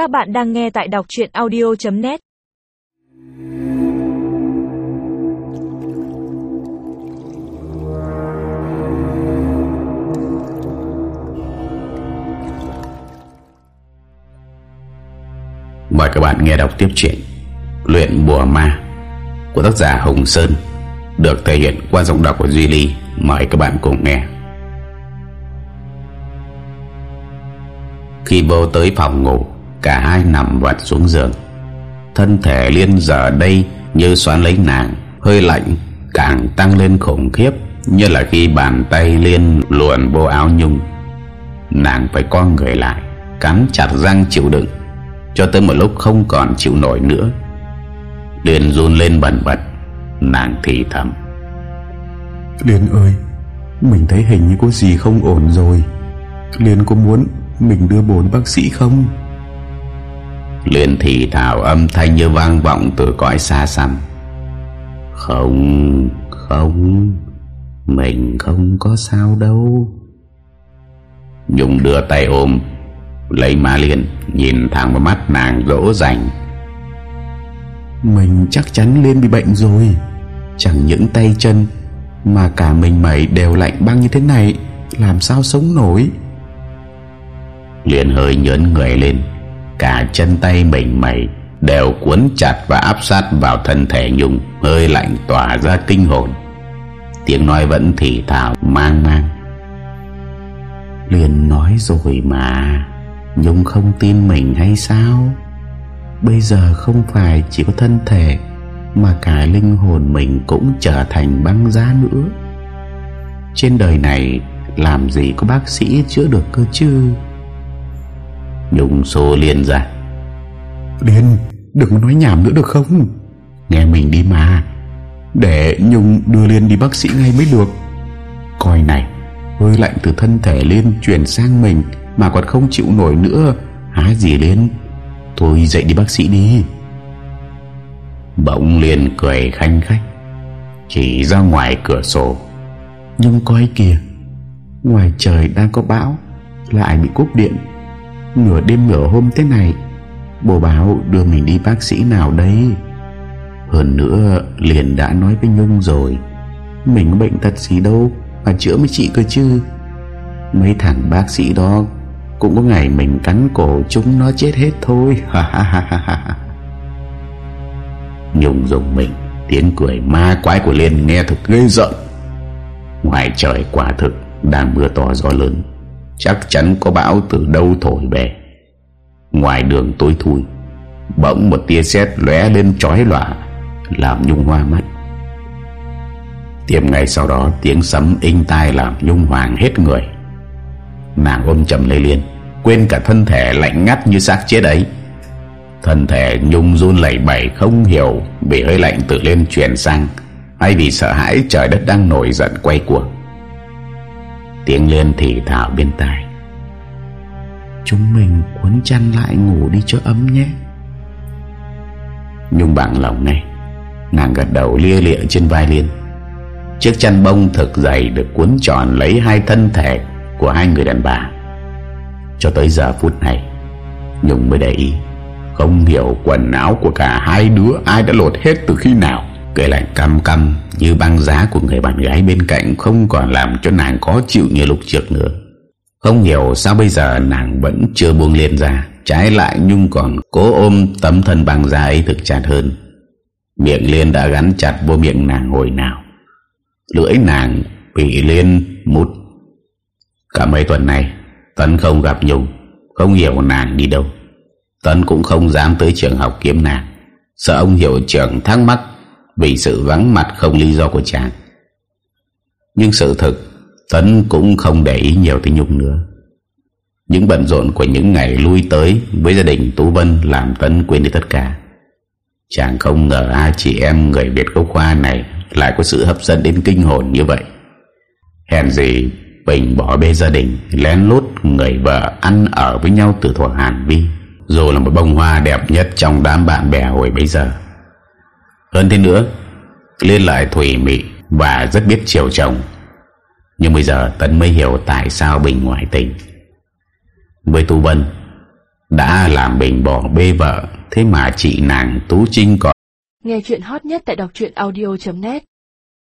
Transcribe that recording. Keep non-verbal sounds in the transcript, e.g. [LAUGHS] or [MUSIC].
Các bạn đang nghe tại đọc chuyện audio.net Mời các bạn nghe đọc tiếp chuyện Luyện bùa ma Của tác giả Hồng Sơn, Được thể hiện qua giọng đọc của Duy Ly. Mời các bạn cùng nghe. Khi vô tới phòng ngủ Cả hai nằm vật xuống giường. Thân thể Liên giờ đây Như xoắn lấy nàng, Hơi lạnh càng tăng lên khủng khiếp, Như là khi bàn tay Liên luồn vô áo nhung. Nàng phải con người lại, Cắn chặt răng chịu đựng, Cho tới một lúc không còn chịu nổi nữa. Liên run lên bần bật, Nàng thì thầm. Liên ơi, Mình thấy hình như có gì không ổn rồi. Liên có muốn Mình đưa bốn bác sĩ không? Liên thì thảo âm thanh như vang vọng từ cõi xa xăm. Không Không Mình không có sao đâu. Nhung đưa tay ôm Lấy má Liên Nhìn thẳng vào mắt nàng dỗ dành. Mình chắc chắn Liên bị bệnh rồi. Chẳng những tay chân Mà cả mình mẩy đều lạnh băng như thế này Làm sao sống nổi? Liên hơi nhớn người lên Cả chân tay mình mẩy Đều cuốn chặt và áp sát vào thân thể Nhung, Hơi lạnh tỏa ra kinh hồn. Tiếng nói vẫn thì thào, mang mang. Liền nói rồi mà, Nhung không tin mình hay sao? Bây giờ không phải chỉ có thân thể Mà cả linh hồn mình cũng trở thành băng giá nữa. Trên đời này Làm gì có bác sĩ chữa được cơ chứ? Nhung xô Liên ra. Liên Đừng nói nhảm nữa được không? Nghe mình đi mà. Để Nhung đưa Liên đi bác sĩ ngay mới được. Coi này Hơi lạnh từ thân thể Liên chuyển sang mình Mà còn không chịu nổi nữa. Há gì Liên? Thôi dậy đi bác sĩ đi. Bỗng Liên cười khanh khách. Chỉ ra ngoài cửa sổ. Nhưng coi kìa. Ngoài trời đang có bão Lại bị cúp điện Nửa đêm nửa hôm thế này Bố báo đưa mình đi bác sĩ nào đây Hơn nữa, Liền đã nói với Nhung rồi, Mình có bệnh tật gì đâu, Mà chữa với chị cơ chứ. Mấy thằng bác sĩ đó Cũng có ngày mình cắn cổ chúng nó chết hết thôi. [LAUGHS] Nhung dùng mình Tiếng cười, ma quái của Liên, nghe thật ghê giận Ngoài trời, quả thực Đang mưa to gió lớn. Chắc chắn có bão từ đâu thổi về. Ngoài đường tối thui, Bỗng một tia sét lóe lên chói lòa, Làm Nhung hoa mắt Tiệm ngay sau đó, Tiếng sấm inh tai làm Nhung hoàng hết người. Nàng ôm chầm lấy liền, Quên cả thân thể lạnh ngắt như xác chết ấy. Thân thể Nhung run lẩy bẩy, không hiểu Vì hơi lạnh tự lên chuyển sang. Hay vì sợ hãi trời đất đang nổi giận quay cuồng. Tiếng Liên thì thảo bên tai. Chúng mình cuốn chăn lại ngủ đi cho ấm nhé. Nhung bằng lòng ngay. Nàng gật đầu lia lịa trên vai Liên. Chiếc chăn bông thực dày Được cuốn tròn lấy hai thân thể Của hai người đàn bà. Cho tới giờ phút này Nhung mới để ý. Không hiểu quần áo của cả hai đứa Ai đã lột hết từ khi nào Cười lạnh căm căm, Như băng giá của người bạn gái bên cạnh Không còn làm cho nàng khó chịu như lúc trước nữa. Không hiểu sao bây giờ nàng vẫn chưa buông lên ra, Trái lại Nhung còn cố ôm tấm thân băng giá ấy thực chặt hơn. Miệng Liên đã gắn chặt vô miệng nàng hồi nào. Lưỡi nàng bị Liên mút. Cả mấy tuần này, Tấn không gặp Nhung, Không hiểu nàng đi đâu. Tấn cũng không dám tới trường học kiếm nàng. Sợ ông hiệu trưởng thắc mắc vì sự vắng mặt không lý do của chàng. Nhưng sự thực, Tấn cũng không để ý nhiều tới Nhung nữa. Những bận rộn của những ngày lui tới Với gia đình Tú Vân Làm Tấn quên đi tất cả. Chàng không ngờ hai chị em người Việt gốc khoa này Lại có sự hấp dẫn đến kinh hồn như vậy. Hèn gì Bình bỏ bê gia đình, Lén lút người vợ ăn ở với nhau từ thuở Hàn Vi, Dù là một bông hoa đẹp nhất trong đám bạn bè hồi bây giờ. Hơn thế nữa, Liên lại thủy mị Và rất biết chiều chồng Nhưng bây giờ Tấn mới hiểu tại sao Bình ngoại tình. Với Tu Vân, Đã làm Bình bỏ bê vợ, Thế mà chị nàng Tú Trinh còn Nghe chuyện hot nhất tại đọc truyện audio.net